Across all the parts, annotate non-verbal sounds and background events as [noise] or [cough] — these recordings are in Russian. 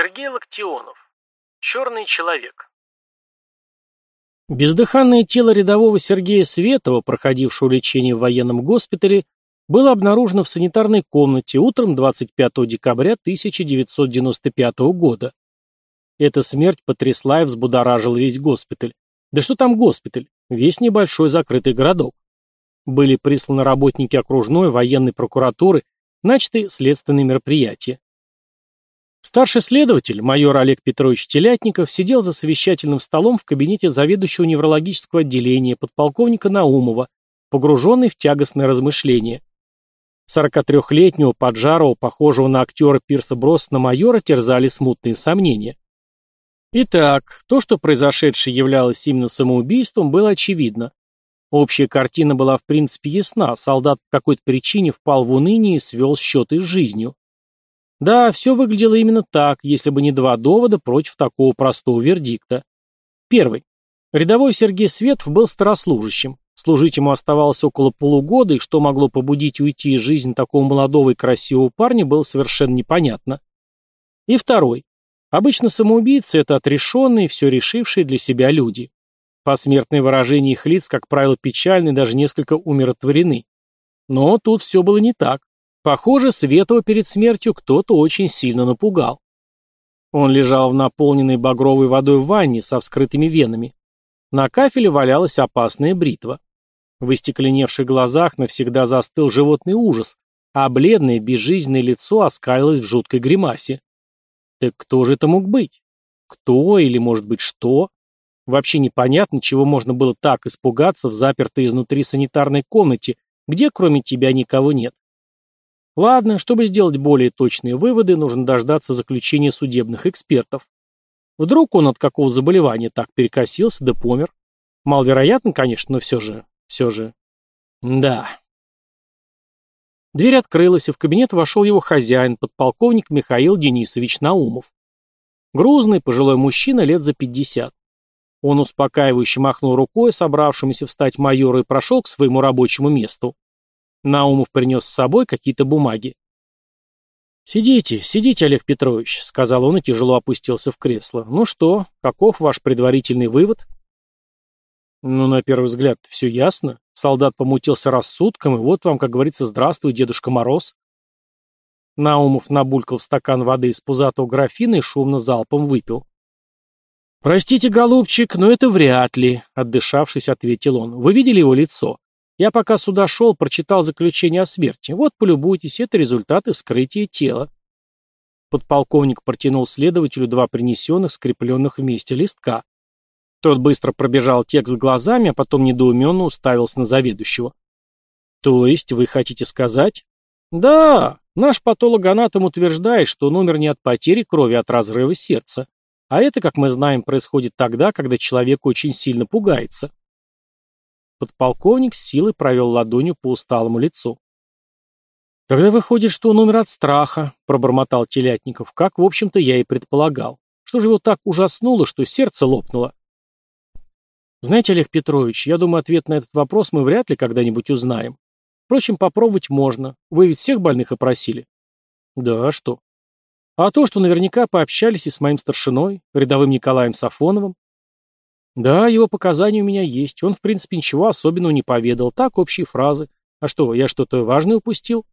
Сергей Локтионов. Черный человек. Бездыханное тело рядового Сергея Светова, проходившего лечение в военном госпитале, было обнаружено в санитарной комнате утром 25 декабря 1995 года. Эта смерть потрясла и взбудоражила весь госпиталь. Да что там госпиталь? Весь небольшой закрытый городок. Были присланы работники окружной военной прокуратуры, начаты следственные мероприятия. Старший следователь, майор Олег Петрович Телятников, сидел за совещательным столом в кабинете заведующего неврологического отделения подполковника Наумова, погруженный в тягостное размышление. 43-летнего, поджарого, похожего на актера Пирса Броссона майора, терзали смутные сомнения. Итак, то, что произошедшее являлось именно самоубийством, было очевидно. Общая картина была в принципе ясна, солдат по какой-то причине впал в уныние и свел счеты с жизнью. Да, все выглядело именно так, если бы не два довода против такого простого вердикта. Первый. Рядовой Сергей Светов был старослужащим. Служить ему оставалось около полугода, и что могло побудить уйти из жизни такого молодого и красивого парня, было совершенно непонятно. И второй. Обычно самоубийцы – это отрешенные, все решившие для себя люди. Посмертные выражения их лиц, как правило, печальны, даже несколько умиротворены. Но тут все было не так. Похоже, Светова перед смертью кто-то очень сильно напугал. Он лежал в наполненной багровой водой ванне со вскрытыми венами. На кафеле валялась опасная бритва. В истекленевших глазах навсегда застыл животный ужас, а бледное, безжизненное лицо оскалилось в жуткой гримасе. Так кто же это мог быть? Кто или, может быть, что? Вообще непонятно, чего можно было так испугаться в запертой изнутри санитарной комнате, где кроме тебя никого нет. Ладно, чтобы сделать более точные выводы, нужно дождаться заключения судебных экспертов. Вдруг он от какого заболевания так перекосился да помер. Маловероятно, конечно, но все же, все же... Да. Дверь открылась, и в кабинет вошел его хозяин, подполковник Михаил Денисович Наумов. Грузный, пожилой мужчина лет за пятьдесят. Он успокаивающе махнул рукой, собравшемуся встать майору, и прошел к своему рабочему месту. Наумов принес с собой какие-то бумаги. «Сидите, сидите, Олег Петрович», — сказал он и тяжело опустился в кресло. «Ну что, каков ваш предварительный вывод?» «Ну, на первый взгляд, все ясно. Солдат помутился рассудком, и вот вам, как говорится, здравствуй, Дедушка Мороз». Наумов набулькал в стакан воды из пузатого графина и шумно залпом выпил. «Простите, голубчик, но это вряд ли», — отдышавшись, ответил он. «Вы видели его лицо? Я пока сюда шел, прочитал заключение о смерти. Вот, полюбуйтесь, это результаты вскрытия тела. Подполковник протянул следователю два принесенных, скрепленных вместе листка. Тот быстро пробежал текст глазами, а потом недоуменно уставился на заведующего. «То есть вы хотите сказать?» «Да, наш патологоанатом утверждает, что он умер не от потери крови, а от разрыва сердца. А это, как мы знаем, происходит тогда, когда человек очень сильно пугается. Подполковник с силой провел ладонью по усталому лицу. «Тогда выходит, что он умер от страха», — пробормотал Телятников, как, в общем-то, я и предполагал. Что же его так ужаснуло, что сердце лопнуло? Знаете, Олег Петрович, я думаю, ответ на этот вопрос мы вряд ли когда-нибудь узнаем. Впрочем, попробовать можно. Вы ведь всех больных опросили? Да, а что? А то, что наверняка пообщались и с моим старшиной, рядовым Николаем Сафоновым, да, его показания у меня есть. Он, в принципе, ничего особенного не поведал. Так, общие фразы. А что, я что-то важное упустил?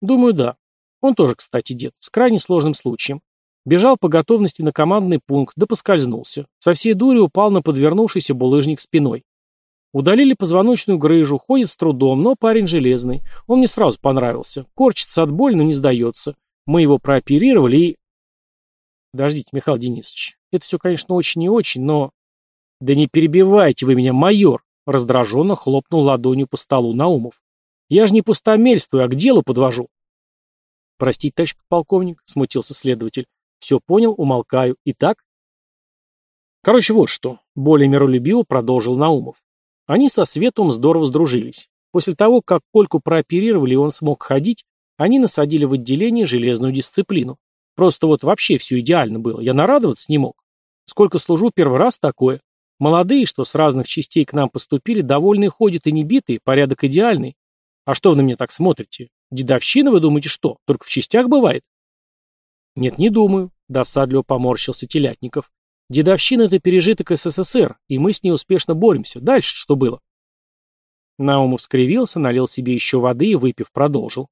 Думаю, да. Он тоже, кстати, дед, с крайне сложным случаем. Бежал по готовности на командный пункт, да поскользнулся. Со всей дури упал на подвернувшийся булыжник спиной. Удалили позвоночную грыжу, ходит с трудом, но парень железный. Он мне сразу понравился. Корчится от боли, но не сдается. Мы его прооперировали и... Подождите, Михаил Денисович, это все, конечно, очень и очень, но... «Да не перебивайте вы меня, майор!» — раздраженно хлопнул ладонью по столу Наумов. «Я же не пустомельствую, а к делу подвожу». «Простите, товарищ полковник», — смутился следователь. «Все понял, умолкаю. Итак?» Короче, вот что. Более миролюбиво продолжил Наумов. Они со Светом здорово сдружились. После того, как Кольку прооперировали и он смог ходить, они насадили в отделении железную дисциплину. Просто вот вообще все идеально было. Я нарадоваться не мог. Сколько служу, первый раз такое. Молодые, что с разных частей к нам поступили, довольные ходят и не битые, порядок идеальный. А что вы на меня так смотрите? Дедовщина, вы думаете, что? Только в частях бывает? Нет, не думаю. Досадливо поморщился Телятников. Дедовщина — это пережиток СССР, и мы с ней успешно боремся. Дальше что было? Наумов скривился, налил себе еще воды и, выпив, продолжил.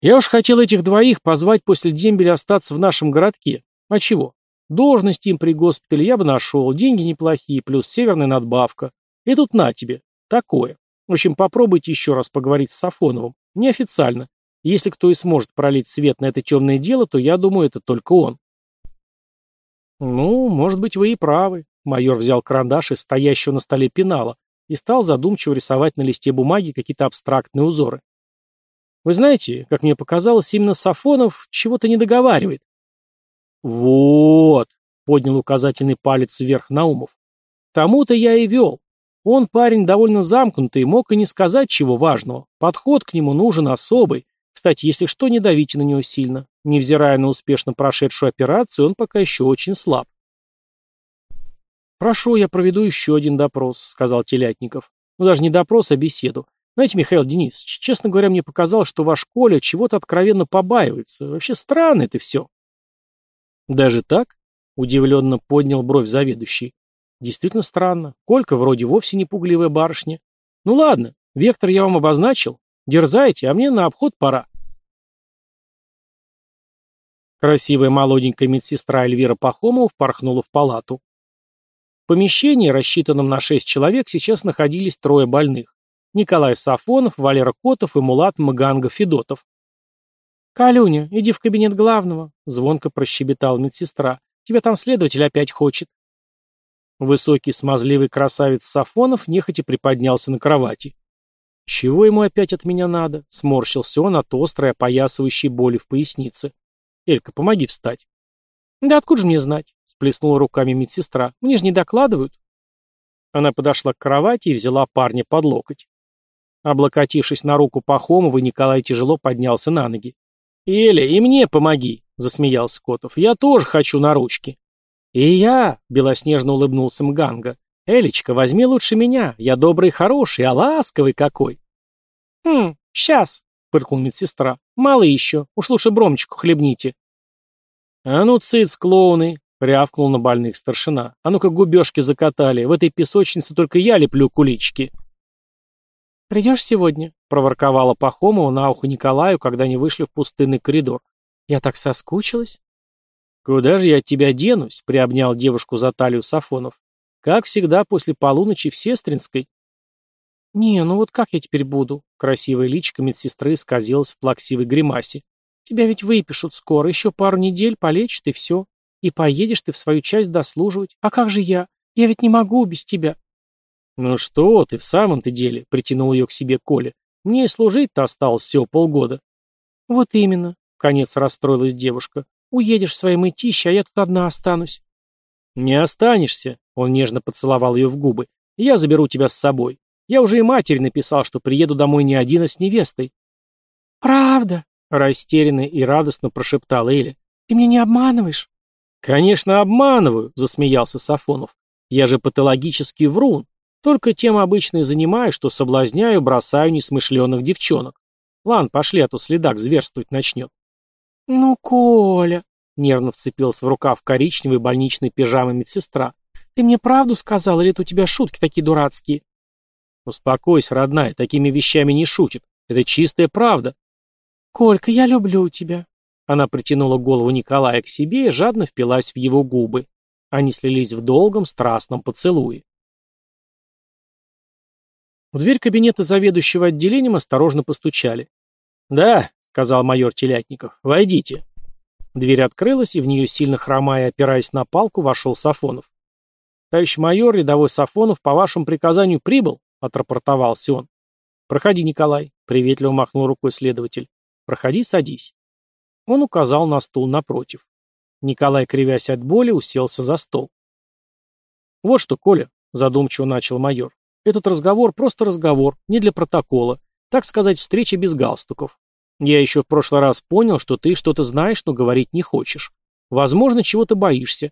Я уж хотел этих двоих позвать после дембеля остаться в нашем городке. А чего? Должность им при госпитале я бы нашел, деньги неплохие, плюс северная надбавка. И тут на тебе. Такое. В общем, попробуйте еще раз поговорить с Сафоновым. Неофициально. Если кто и сможет пролить свет на это темное дело, то я думаю, это только он. Ну, может быть, вы и правы. Майор взял карандаш из стоящего на столе пенала и стал задумчиво рисовать на листе бумаги какие-то абстрактные узоры. Вы знаете, как мне показалось, именно Сафонов чего-то не договаривает. Вот, поднял указательный палец вверх Наумов. Тому-то я и вел. Он парень довольно замкнутый, мог и не сказать чего важного. Подход к нему нужен особый. Кстати, если что, не давите на него сильно. Невзирая на успешно прошедшую операцию, он пока еще очень слаб. «Прошу, я проведу еще один допрос», — сказал Телятников. «Ну, даже не допрос, а беседу. Знаете, Михаил Денисович, честно говоря, мне показалось, что ваш Коля чего-то откровенно побаивается. Вообще странно это все». «Даже так?» — удивленно поднял бровь заведующий. Действительно странно. Колька вроде вовсе не пугливая барышня. Ну ладно, вектор я вам обозначил. Дерзайте, а мне на обход пора. Красивая молоденькая медсестра Эльвира Пахомова впорхнула в палату. В помещении, рассчитанном на шесть человек, сейчас находились трое больных. Николай Сафонов, Валера Котов и Мулат Маганга Федотов. «Калюня, иди в кабинет главного», — звонко прощебетала медсестра. «Тебя там следователь опять хочет». Высокий смазливый красавец Сафонов нехотя приподнялся на кровати. «Чего ему опять от меня надо?» — сморщился он от острой, опоясывающей боли в пояснице. «Элька, помоги встать». «Да откуда же мне знать?» — сплеснула руками медсестра. «Мне же не докладывают». Она подошла к кровати и взяла парня под локоть. Облокотившись на руку Пахомова, Николай тяжело поднялся на ноги. «Эля, и мне помоги!» — засмеялся Котов. «Я тоже хочу на ручки». «И я!» — белоснежно улыбнулся Мганга. «Элечка, возьми лучше меня. Я добрый хороший, а ласковый какой!» «Хм, сейчас!» — фыркнул медсестра. «Мало еще. Уж лучше бромочку хлебните». «А ну, цыц, клоуны!» — рявкнул на больных старшина. «А ну-ка губежки закатали. В этой песочнице только я леплю кулички». «Придешь сегодня?» — проворковала Пахомова на ухо Николаю, когда они вышли в пустынный коридор. «Я так соскучилась». «Куда же я от тебя денусь?» — приобнял девушку за талию Сафонов. «Как всегда, после полуночи в Сестринской». «Не, ну вот как я теперь буду?» Красивая личико медсестры исказилась в плаксивой гримасе. «Тебя ведь выпишут скоро, еще пару недель полечат и все. И поедешь ты в свою часть дослуживать. А как же я? Я ведь не могу без тебя». «Ну что ты, в самом-то деле», — притянул ее к себе Коля. «Мне и служить-то осталось всего полгода». «Вот именно», — конец расстроилась девушка. Уедешь в своей мытище, а я тут одна останусь. Не останешься, он нежно поцеловал ее в губы. Я заберу тебя с собой. Я уже и матери написал, что приеду домой не один, а с невестой. Правда? Растерянно и радостно прошептала Эля. Ты меня не обманываешь? Конечно, обманываю, засмеялся Сафонов. Я же патологический врун. Только тем обычно и занимаюсь, что соблазняю, бросаю несмышленных девчонок. Ладно, пошли, а то следак зверствовать начнет. «Ну, Коля!» — нервно вцепился в рукав коричневой больничной пижамы медсестра. «Ты мне правду сказал, или это у тебя шутки такие дурацкие?» «Успокойся, родная, такими вещами не шутит. Это чистая правда». «Колька, я люблю тебя». Она притянула голову Николая к себе и жадно впилась в его губы. Они слились в долгом, страстном поцелуе. В дверь кабинета заведующего отделением осторожно постучали. «Да», сказал майор Телятников. «Войдите». Дверь открылась, и в нее, сильно хромая опираясь на палку, вошел Сафонов. «Товарищ майор, рядовой Сафонов, по вашему приказанию прибыл», — отрапортовался он. «Проходи, Николай», — приветливо махнул рукой следователь. «Проходи, садись». Он указал на стул напротив. Николай, кривясь от боли, уселся за стол. «Вот что, Коля», — задумчиво начал майор, — «этот разговор просто разговор, не для протокола, так сказать, встреча без галстуков. Я еще в прошлый раз понял, что ты что-то знаешь, но говорить не хочешь. Возможно, чего-то боишься.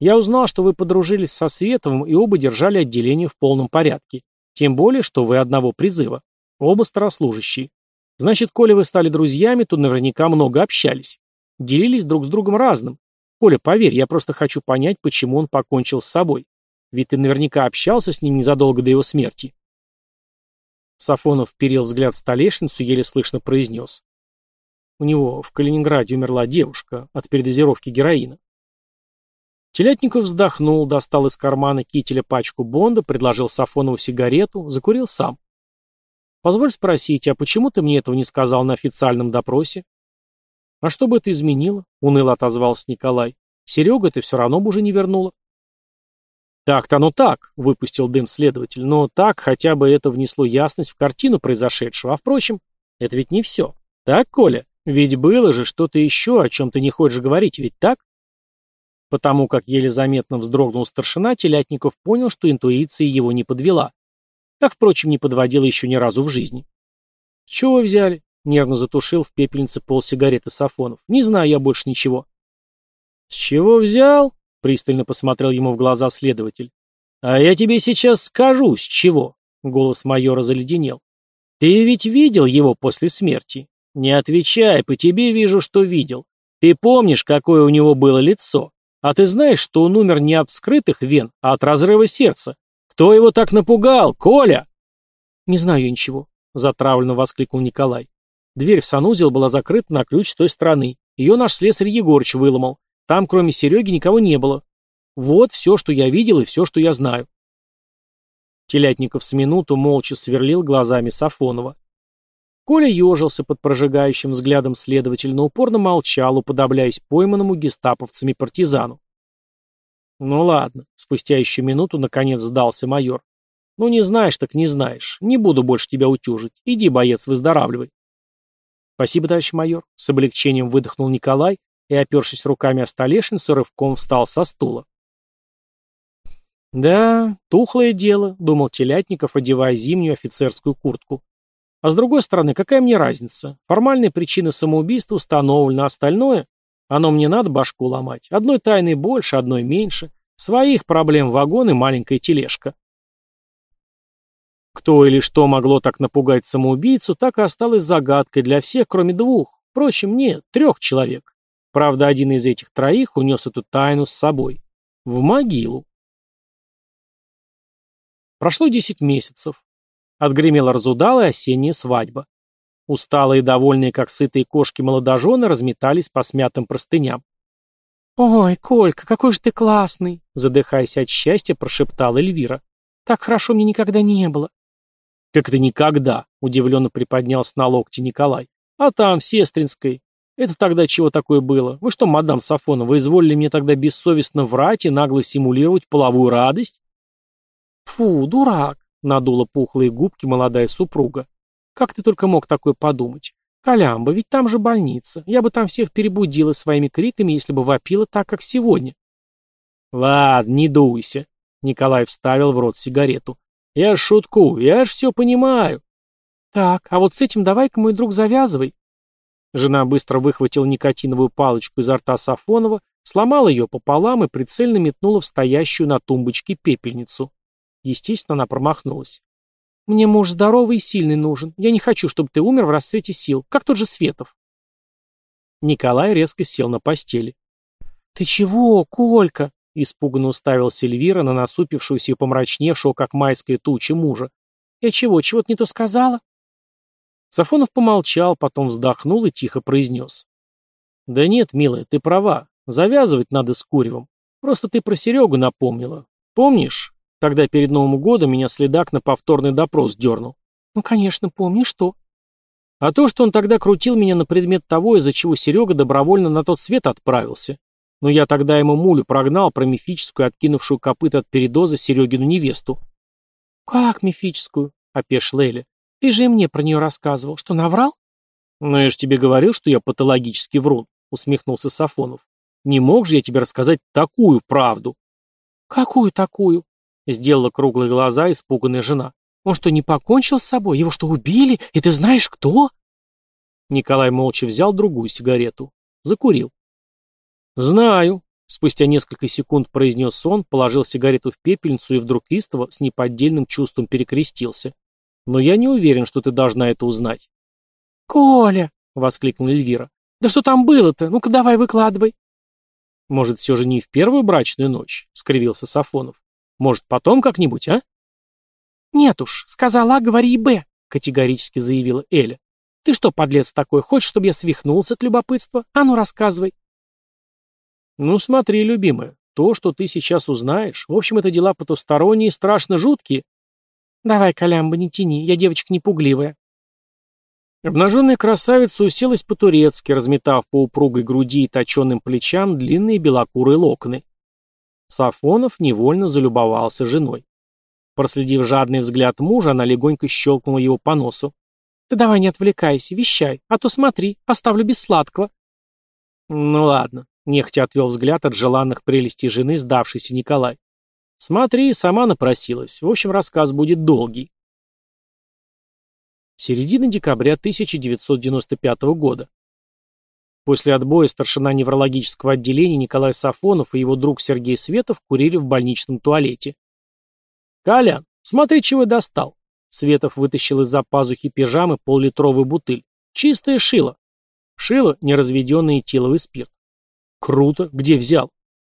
Я узнал, что вы подружились со Световым и оба держали отделение в полном порядке. Тем более, что вы одного призыва. Оба старослужащие. Значит, коли вы стали друзьями, то наверняка много общались. Делились друг с другом разным. Коля, поверь, я просто хочу понять, почему он покончил с собой. Ведь ты наверняка общался с ним незадолго до его смерти. Сафонов вперил взгляд в столешницу, еле слышно произнес. У него в Калининграде умерла девушка от передозировки героина. Телятников вздохнул, достал из кармана кителя пачку Бонда, предложил Сафонову сигарету, закурил сам. «Позволь спросить, а почему ты мне этого не сказал на официальном допросе?» «А что бы это изменило?» — уныло отозвался Николай. «Серега ты все равно бы уже не вернула». «Так-то оно так», — выпустил дым следователь, «но так хотя бы это внесло ясность в картину произошедшего. А впрочем, это ведь не все. Так, Коля? Ведь было же что-то еще, о чем ты не хочешь говорить, ведь так?» Потому как еле заметно вздрогнул старшина, Телятников понял, что интуиция его не подвела. Как, впрочем, не подводила еще ни разу в жизни. «С чего взяли?» — нервно затушил в пепельнице пол сигареты Сафонов. «Не знаю я больше ничего». «С чего взял?» — пристально посмотрел ему в глаза следователь. «А я тебе сейчас скажу, с чего?» — голос майора заледенел. «Ты ведь видел его после смерти? Не отвечай, по тебе вижу, что видел. Ты помнишь, какое у него было лицо? А ты знаешь, что он умер не от вскрытых вен, а от разрыва сердца? Кто его так напугал? Коля!» «Не знаю ничего», — затравленно воскликнул Николай. Дверь в санузел была закрыта на ключ с той стороны. Ее наш слесарь Егорыч выломал. Там, кроме Сереги, никого не было. Вот все, что я видел и все, что я знаю. Телятников с минуту молча сверлил глазами Сафонова. Коля ежился под прожигающим взглядом следователя, но упорно молчал, уподобляясь пойманному гестаповцами партизану. «Ну ладно», — спустя еще минуту наконец сдался майор. «Ну не знаешь, так не знаешь. Не буду больше тебя утюжить. Иди, боец, выздоравливай». «Спасибо, товарищ майор», — с облегчением выдохнул Николай и, опершись руками о столешницу, рывком встал со стула. «Да, тухлое дело», — думал Телятников, одевая зимнюю офицерскую куртку. А с другой стороны, какая мне разница? Формальная причина самоубийства установлена, остальное... Оно мне надо башку ломать. Одной тайны больше, одной меньше. Своих проблем вагон и маленькая тележка. Кто или что могло так напугать самоубийцу, так и осталось загадкой для всех, кроме двух. Впрочем, нет, трех человек. Правда, один из этих троих унес эту тайну с собой. В могилу. Прошло десять месяцев. Отгремела разудалая осенняя свадьба. Усталые и довольные, как сытые кошки молодожены, разметались по смятым простыням. «Ой, Колька, какой же ты классный!» Задыхаясь от счастья, прошептала Эльвира. «Так хорошо мне никогда не было». «Как это никогда?» — удивленно приподнялся на локте Николай. «А там, в Сестринской. Это тогда чего такое было? Вы что, мадам Сафонова, изволили мне тогда бессовестно врать и нагло симулировать половую радость?» «Фу, дурак!» Надула пухлые губки молодая супруга. Как ты только мог такое подумать? Колямба, ведь там же больница. Я бы там всех перебудила своими криками, если бы вопила так, как сегодня. Ладно, не дуйся. Николай вставил в рот сигарету. Я ж шутку, я ж все понимаю. Так, а вот с этим давай-ка, мой друг, завязывай. Жена быстро выхватила никотиновую палочку изо рта Сафонова, сломала ее пополам и прицельно метнула в стоящую на тумбочке пепельницу. Естественно, она промахнулась. «Мне муж здоровый и сильный нужен. Я не хочу, чтобы ты умер в расцвете сил, как тот же Светов». Николай резко сел на постели. «Ты чего, Колька?» — испуганно уставился Эльвира на насупившуюся и помрачневшего, как майская туча, мужа. «Я чего, чего-то не то сказала?» Сафонов помолчал, потом вздохнул и тихо произнес. «Да нет, милая, ты права. Завязывать надо с Куревым. Просто ты про Серегу напомнила. Помнишь, Тогда перед Новым годом меня следак на повторный допрос дернул. Ну, конечно, помню, что? А то, что он тогда крутил меня на предмет того, из-за чего Серега добровольно на тот свет отправился. Но я тогда ему мулю прогнал про мифическую, откинувшую копыта от передоза Серегину невесту. «Как мифическую?» — опешила Эля. «Ты же и мне про нее рассказывал. Что, наврал?» «Ну, я же тебе говорил, что я патологически врун», — усмехнулся Сафонов. «Не мог же я тебе рассказать такую правду?» «Какую такую?» Сделала круглые глаза испуганная жена. Он что, не покончил с собой? Его что, убили? И ты знаешь, кто? Николай молча взял другую сигарету. Закурил. «Знаю», — спустя несколько секунд произнес он, положил сигарету в пепельницу и вдруг истово с неподдельным чувством перекрестился. «Но я не уверен, что ты должна это узнать». «Коля!» — воскликнула Эльвира. «Да что там было-то? Ну-ка давай выкладывай». Может, все же не в первую брачную ночь? Скривился Сафонов. Может, потом как-нибудь, а? Нет уж, сказала А, говори и Б, категорически заявила Эля. Ты что, подлец такой, хочешь, чтобы я свихнулся от любопытства? А ну, рассказывай. Ну, смотри, любимая, то, что ты сейчас узнаешь, в общем, это дела потусторонние и страшно жуткие. Давай, Колямба, не тяни, я девочка непугливая. Обнаженная красавица уселась по-турецки, разметав по упругой груди и точенным плечам длинные белокурые локоны. Сафонов невольно залюбовался женой. Проследив жадный взгляд мужа, она легонько щелкнула его по носу. «Ты давай не отвлекайся, вещай, а то смотри, оставлю без сладкого». «Ну ладно», — нехотя отвел взгляд от желанных прелестей жены, сдавшийся Николай. «Смотри, сама напросилась. В общем, рассказ будет долгий». Середина декабря 1995 года. После отбоя старшина неврологического отделения Николай Сафонов и его друг Сергей Светов курили в больничном туалете. «Колян, смотри, чего достал!» Светов вытащил из-за пазухи пижамы поллитровую бутыль. «Чистое шило!» Шило — неразведенный этиловый спирт. «Круто! Где взял?»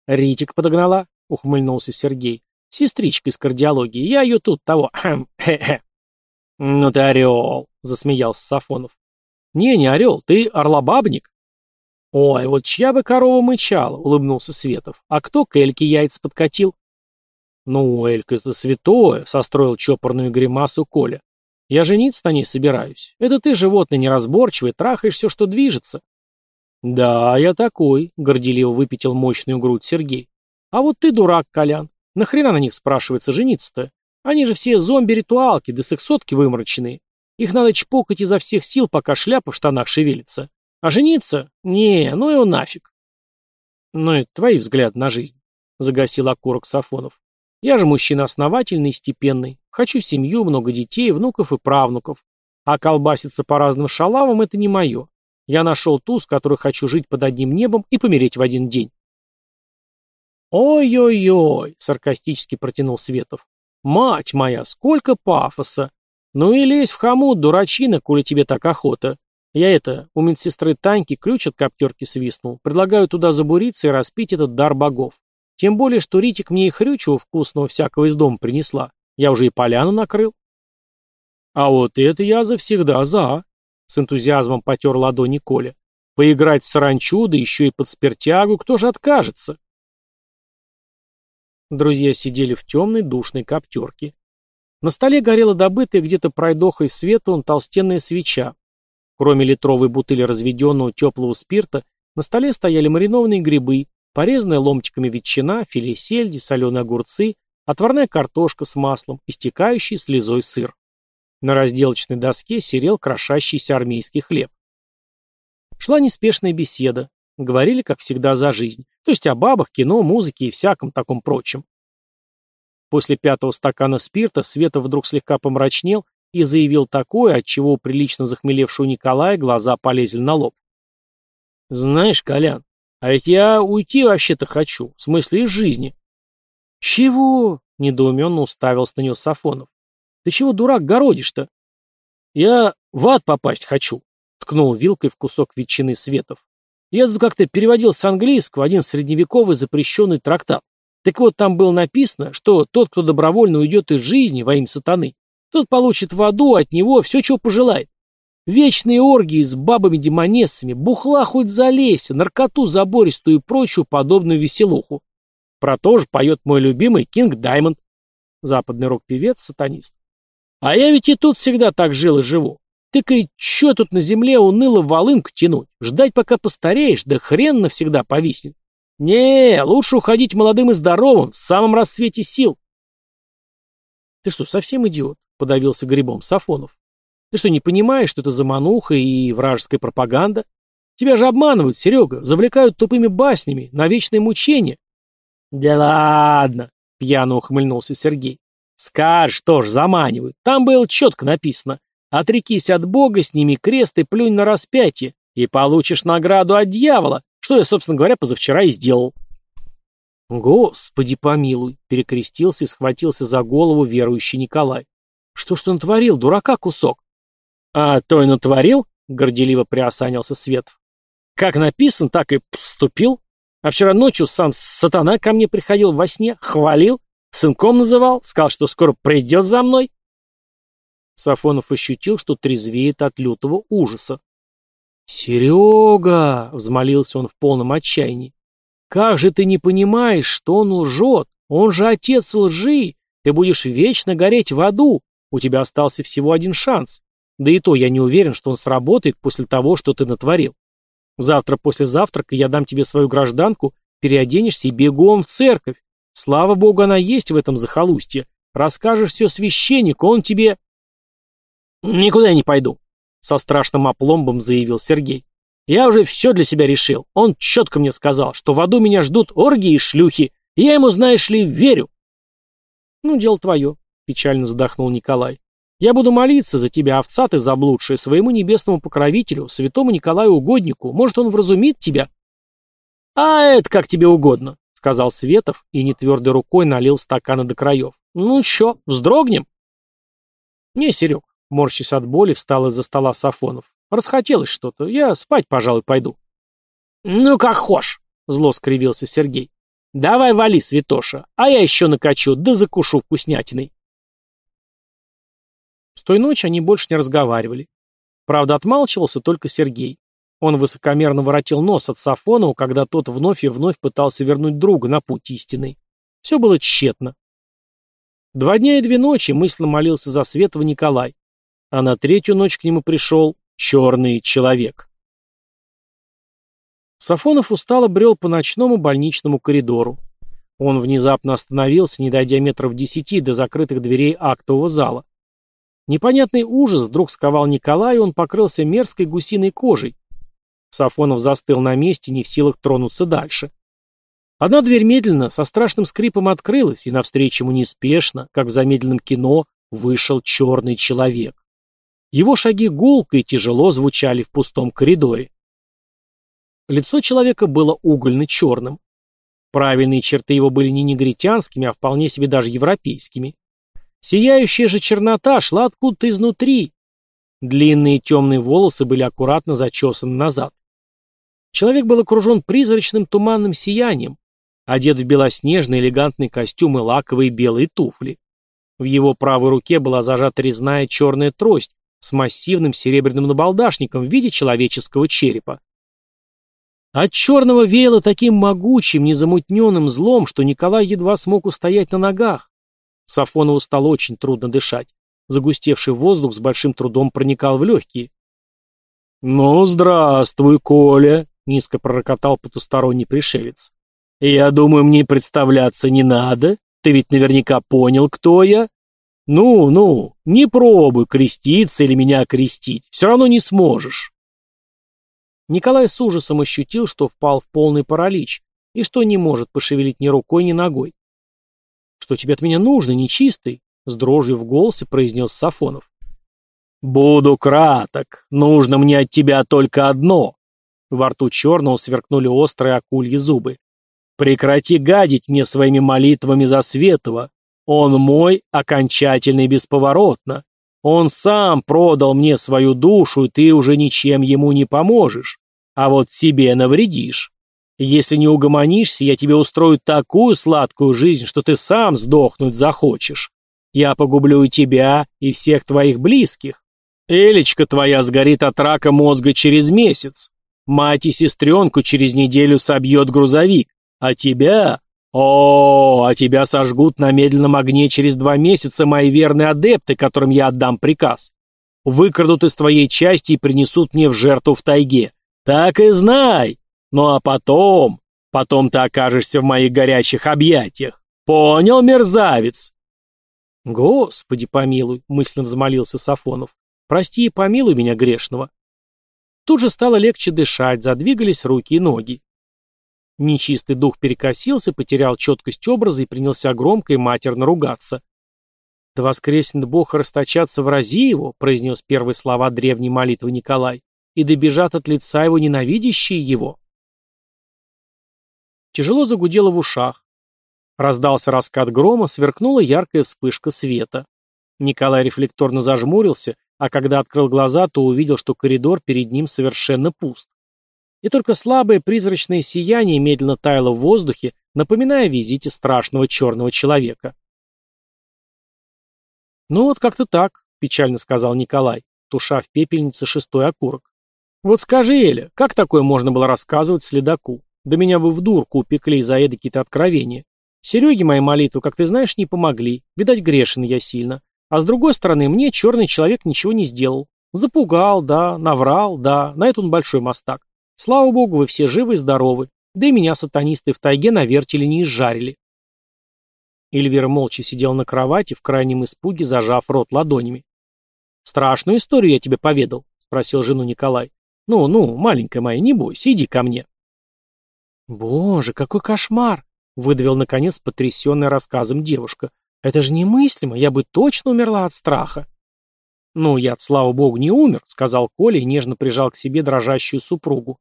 «Ритик подогнала», — ухмыльнулся Сергей. «Сестричка из кардиологии. Я ее тут того... [clears throat] Хе-хе». «Ну ты орел!» — засмеялся Сафонов. «Не, не орел, ты орлобабник». «Ой, вот чья бы корова мычала!» — улыбнулся Светов. «А кто к Эльке яйца подкатил?» «Ну, Элька это святое!» — состроил чопорную гримасу Коля. «Я жениться на ней собираюсь. Это ты, животное неразборчивый, трахаешь все, что движется». «Да, я такой», — горделиво выпятил мощную грудь Сергей. «А вот ты дурак, Колян. Нахрена на них, спрашивается, жениться-то? Они же все зомби-ритуалки, да сексотки вымороченные. Их надо чпокать изо всех сил, пока шляпа в штанах шевелится. А жениться? Не, ну его нафиг. Ну, это твои взгляды на жизнь, — загасил окурок Сафонов. Я же мужчина основательный и степенный. Хочу семью, много детей, внуков и правнуков. А колбаситься по разным шалавам — это не мое. Я нашел ту, с которой хочу жить под одним небом и помереть в один день. «Ой-ой-ой!» — саркастически протянул Светов. Мать моя, сколько пафоса! Ну и лезь в хомут, дурачина, коли тебе так охота. Я это, у медсестры Таньки ключ от коптерки свистнул. Предлагаю туда забуриться и распить этот дар богов. Тем более, что Ритик мне и хрючего вкусного всякого из дома принесла. Я уже и поляну накрыл. А вот это я завсегда за. С энтузиазмом потер ладони Коля. Поиграть в саранчу, да еще и под спиртягу, кто же откажется? Друзья сидели в темной душной коптерке. На столе горела добытая где-то пройдохой светом толстенная свеча. Кроме литровой бутыли разведенного теплого спирта, на столе стояли маринованные грибы, порезанная ломтиками ветчина, филе сельди, соленые огурцы, отварная картошка с маслом, истекающий слезой сыр. На разделочной доске серел крошащийся армейский хлеб. Шла неспешная беседа. Говорили, как всегда, за жизнь. То есть о бабах, кино, музыке и всяком таком прочем. После пятого стакана спирта Света вдруг слегка помрачнел и заявил такое, от чего прилично захмелевшего Николая глаза полезли на лоб. «Знаешь, Колян, а ведь я уйти вообще-то хочу, в смысле из жизни». «Чего?» — недоуменно уставился на него Сафонов. «Ты чего, дурак, городишь-то?» «Я в ад попасть хочу», — ткнул вилкой в кусок ветчины Светов. Я тут как-то переводил с английского один средневековый запрещенный трактат. Так вот, там было написано, что тот, кто добровольно уйдет из жизни во имя сатаны, тот получит в аду от него все, чего пожелает. Вечные оргии с бабами-демонессами, бухла хоть залейся, наркоту забористую и прочую подобную веселуху. Про то же поет мой любимый Кинг Даймонд. Западный рок-певец, сатанист. А я ведь и тут всегда так жил и живу. Так и чё тут на земле уныло волынку тянуть? Ждать, пока постареешь, да хрен навсегда повиснет. Не, лучше уходить молодым и здоровым, в самом рассвете сил. Ты что, совсем идиот? Подавился грибом Сафонов. Ты что, не понимаешь, что это замануха и вражеская пропаганда? Тебя же обманывают, Серега, завлекают тупыми баснями, на вечное мучение. Да ладно, пьяно ухмыльнулся Сергей. Скажешь, что ж, заманивают. Там было четко написано. Отрекись от Бога, сними крест и плюнь на распятие, и получишь награду от дьявола, что я, собственно говоря, позавчера и сделал. Господи помилуй, перекрестился и схватился за голову верующий Николай. Что ж ты натворил, дурака кусок? А то и натворил, горделиво приосанился Свет. Как написан, так и поступил. А вчера ночью сам сатана ко мне приходил во сне, хвалил, сынком называл, сказал, что скоро придет за мной. Сафонов ощутил, что трезвеет от лютого ужаса. «Серега!» — взмолился он в полном отчаянии. «Как же ты не понимаешь, что он лжет? Он же отец лжи! Ты будешь вечно гореть в аду! У тебя остался всего один шанс. Да и то я не уверен, что он сработает после того, что ты натворил. Завтра после завтрака я дам тебе свою гражданку, переоденешься и бегом в церковь. Слава богу, она есть в этом захолустье. Расскажешь все священнику, он тебе... Никуда я не пойду, со страшным опломбом заявил Сергей. Я уже все для себя решил. Он четко мне сказал, что в аду меня ждут оргии и шлюхи, я ему, знаешь ли, верю. Ну, дело твое, печально вздохнул Николай. Я буду молиться за тебя, овца ты заблудшая, своему небесному покровителю, святому Николаю Угоднику. Может, он вразумит тебя?» «А это как тебе угодно», — сказал Светов и нетвердой рукой налил стаканы до краев. «Ну чё, вздрогнем?» «Не, Серег», — морщись от боли, встал из-за стола Сафонов. «Расхотелось что-то. Я спать, пожалуй, пойду». «Ну, как хошь», — зло скривился Сергей. «Давай вали, святоша, а я еще накачу, да закушу вкуснятиной». С той ночи они больше не разговаривали. Правда, отмалчивался только Сергей. Он высокомерно воротил нос от Сафонова, когда тот вновь и вновь пытался вернуть друга на путь истинный. Все было тщетно. Два дня и две ночи мысленно молился за Светова Николай, а на третью ночь к нему пришел черный человек. Сафонов устало брел по ночному больничному коридору. Он внезапно остановился, не дойдя метров десяти до закрытых дверей актового зала. Непонятный ужас вдруг сковал Николая, и он покрылся мерзкой гусиной кожей. Сафонов застыл на месте, не в силах тронуться дальше. Одна дверь медленно, со страшным скрипом открылась, и навстречу ему неспешно, как в замедленном кино, вышел черный человек. Его шаги гулко и тяжело звучали в пустом коридоре. Лицо человека было угольно-черным. Правильные черты его были не негритянскими, а вполне себе даже европейскими. Сияющая же чернота шла откуда-то изнутри. Длинные темные волосы были аккуратно зачесаны назад. Человек был окружен призрачным туманным сиянием, одет в белоснежный элегантный костюм и лаковые белые туфли. В его правой руке была зажата резная черная трость с массивным серебряным набалдашником в виде человеческого черепа. От черного веяло таким могучим, незамутненным злом, что Николай едва смог устоять на ногах. Сафонову стало очень трудно дышать. Загустевший воздух с большим трудом проникал в легкие. «Ну, здравствуй, Коля!» — низко пророкотал потусторонний пришелец. «Я думаю, мне представляться не надо. Ты ведь наверняка понял, кто я. Ну, ну, не пробуй креститься или меня крестить. Все равно не сможешь». Николай с ужасом ощутил, что впал в полный паралич и что не может пошевелить ни рукой, ни ногой. «Что тебе от меня нужно, нечистый?» — с дрожью в голосе произнес Сафонов. «Буду краток. Нужно мне от тебя только одно». Во рту черного сверкнули острые акульи зубы. «Прекрати гадить мне своими молитвами за Светова. Он мой окончательно и бесповоротно. Он сам продал мне свою душу, и ты уже ничем ему не поможешь. А вот себе навредишь. Если не угомонишься, я тебе устрою такую сладкую жизнь, что ты сам сдохнуть захочешь. Я погублю и тебя, и всех твоих близких. Элечка твоя сгорит от рака мозга через месяц. Мать и сестренку через неделю собьет грузовик. А тебя... О, а тебя сожгут на медленном огне через два месяца мои верные адепты, которым я отдам приказ. Выкрадут из твоей части и принесут мне в жертву в тайге. Так и знай, ну а потом... Потом ты окажешься в моих горячих объятиях. Понял, мерзавец?» «Господи помилуй», — мысленно взмолился Сафонов. «Прости и помилуй меня грешного». Тут же стало легче дышать, задвигались руки и ноги. Нечистый дух перекосился, потерял четкость образа и принялся громко и матерно ругаться. «Да воскреснет Бог расточаться в его», — произнес первые слова древней молитвы Николай, «и добежат от лица его ненавидящие его». Тяжело загудело в ушах. Раздался раскат грома, сверкнула яркая вспышка света. Николай рефлекторно зажмурился, а когда открыл глаза, то увидел, что коридор перед ним совершенно пуст. И только слабое призрачное сияние медленно таяло в воздухе, напоминая о визите страшного черного человека. «Ну вот как-то так», — печально сказал Николай, туша в пепельнице шестой окурок. «Вот скажи, Эля, как такое можно было рассказывать следаку? Да меня бы в дурку упекли за эдакие-то откровения. Сереге мои молитвы, как ты знаешь, не помогли. Видать, грешен я сильно. А с другой стороны, мне черный человек ничего не сделал. Запугал, да, наврал, да, на это он большой мастак. Слава богу, вы все живы и здоровы. Да и меня сатанисты в тайге на вертеле не изжарили. Эльвира молча сидел на кровати, в крайнем испуге, зажав рот ладонями. «Страшную историю я тебе поведал», — спросил жену Николай. «Ну, ну, маленькая моя, не бойся, иди ко мне». «Боже, какой кошмар!» — выдавил, наконец, потрясенная рассказом девушка. «Это же немыслимо, я бы точно умерла от страха». «Ну, я, слава богу, не умер», — сказал Коля и нежно прижал к себе дрожащую супругу.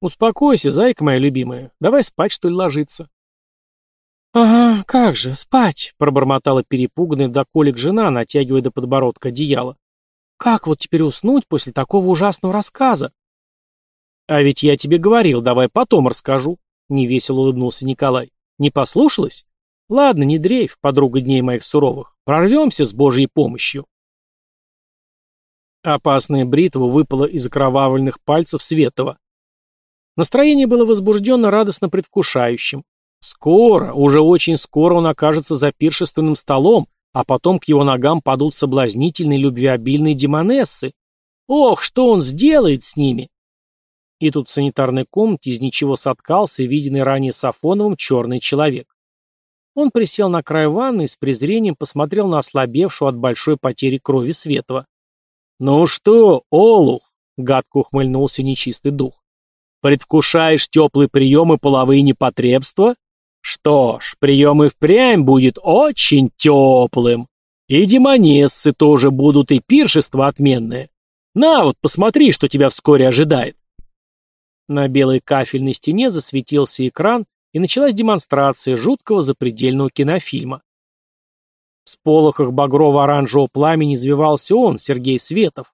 «Успокойся, зайка моя любимая, давай спать, что ли, ложиться». «Ага, как же, спать!» — пробормотала перепуганная до колик жена, натягивая до подбородка одеяло. «Как вот теперь уснуть после такого ужасного рассказа?» «А ведь я тебе говорил, давай потом расскажу», — невесело улыбнулся Николай. «Не послушалась? Ладно, не дрейф, подруга дней моих суровых. Прорвемся с Божьей помощью». Опасная бритва выпала из окровавленных пальцев Светова. Настроение было возбужденно радостно предвкушающим. Скоро, уже очень скоро он окажется за пиршественным столом, а потом к его ногам падут соблазнительные любвеобильные демонессы. Ох, что он сделает с ними! И тут в санитарной комнате из ничего соткался виденный ранее Сафоновым черный человек. Он присел на край ванны и с презрением посмотрел на ослабевшую от большой потери крови Светова. «Ну что, Олух?» — гадко ухмыльнулся нечистый дух. «Предвкушаешь теплые приемы половые непотребства? Что ж, прием и впрямь будет очень теплым. И демонессы тоже будут, и пиршество отменное. На вот, посмотри, что тебя вскоре ожидает. На белой кафельной стене засветился экран, и началась демонстрация жуткого запредельного кинофильма. В сполохах багрово-оранжевого пламени извивался он, Сергей Светов.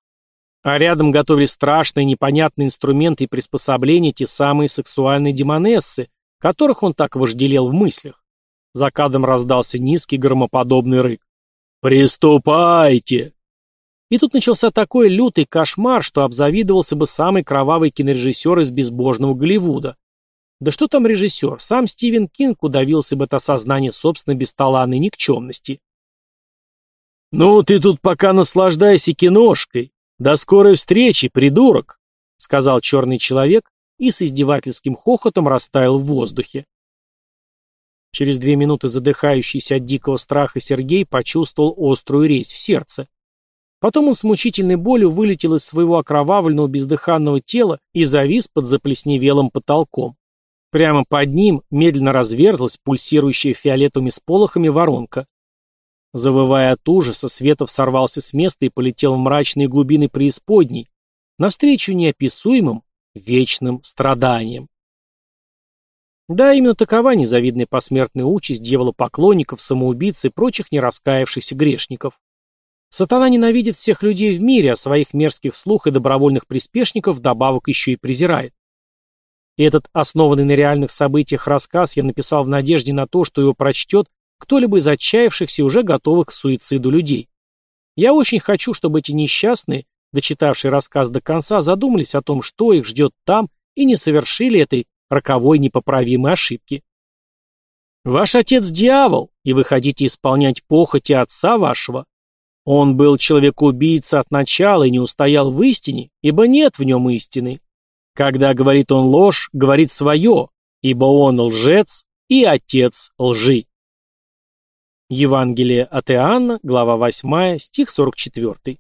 А рядом готовили страшные непонятные инструменты и приспособления те самые сексуальные демонессы, которых он так вожделел в мыслях. За кадром раздался низкий громоподобный рык. «Приступайте!» И тут начался такой лютый кошмар, что обзавидовался бы самый кровавый кинорежиссер из безбожного Голливуда. Да что там режиссер, сам Стивен Кинг удавился бы от осознания собственной бесталанной никчемности. «Ну, ты тут пока наслаждайся киношкой. До скорой встречи, придурок!» — сказал черный человек, и с издевательским хохотом растаял в воздухе. Через две минуты задыхающийся от дикого страха Сергей почувствовал острую резь в сердце. Потом он с мучительной болью вылетел из своего окровавленного бездыханного тела и завис под заплесневелым потолком. Прямо под ним медленно разверзлась пульсирующая фиолетовыми сполохами воронка. Завывая от ужаса, Светов сорвался с места и полетел в мрачные глубины преисподней, навстречу неописуемым, вечным страданием. Да, именно такова незавидная посмертная участь дьяволопоклонников, самоубийц и прочих нераскаявшихся грешников. Сатана ненавидит всех людей в мире, а своих мерзких слух и добровольных приспешников добавок еще и презирает. И этот основанный на реальных событиях рассказ я написал в надежде на то, что его прочтет кто-либо из отчаявшихся уже готовых к суициду людей. Я очень хочу, чтобы эти несчастные, дочитавшие рассказ до конца, задумались о том, что их ждет там, и не совершили этой роковой непоправимой ошибки. Ваш отец дьявол, и вы хотите исполнять похоти отца вашего. Он был человек-убийца от начала и не устоял в истине, ибо нет в нем истины. Когда говорит он ложь, говорит свое, ибо он лжец и отец лжи. Евангелие от Иоанна, глава 8, стих 44.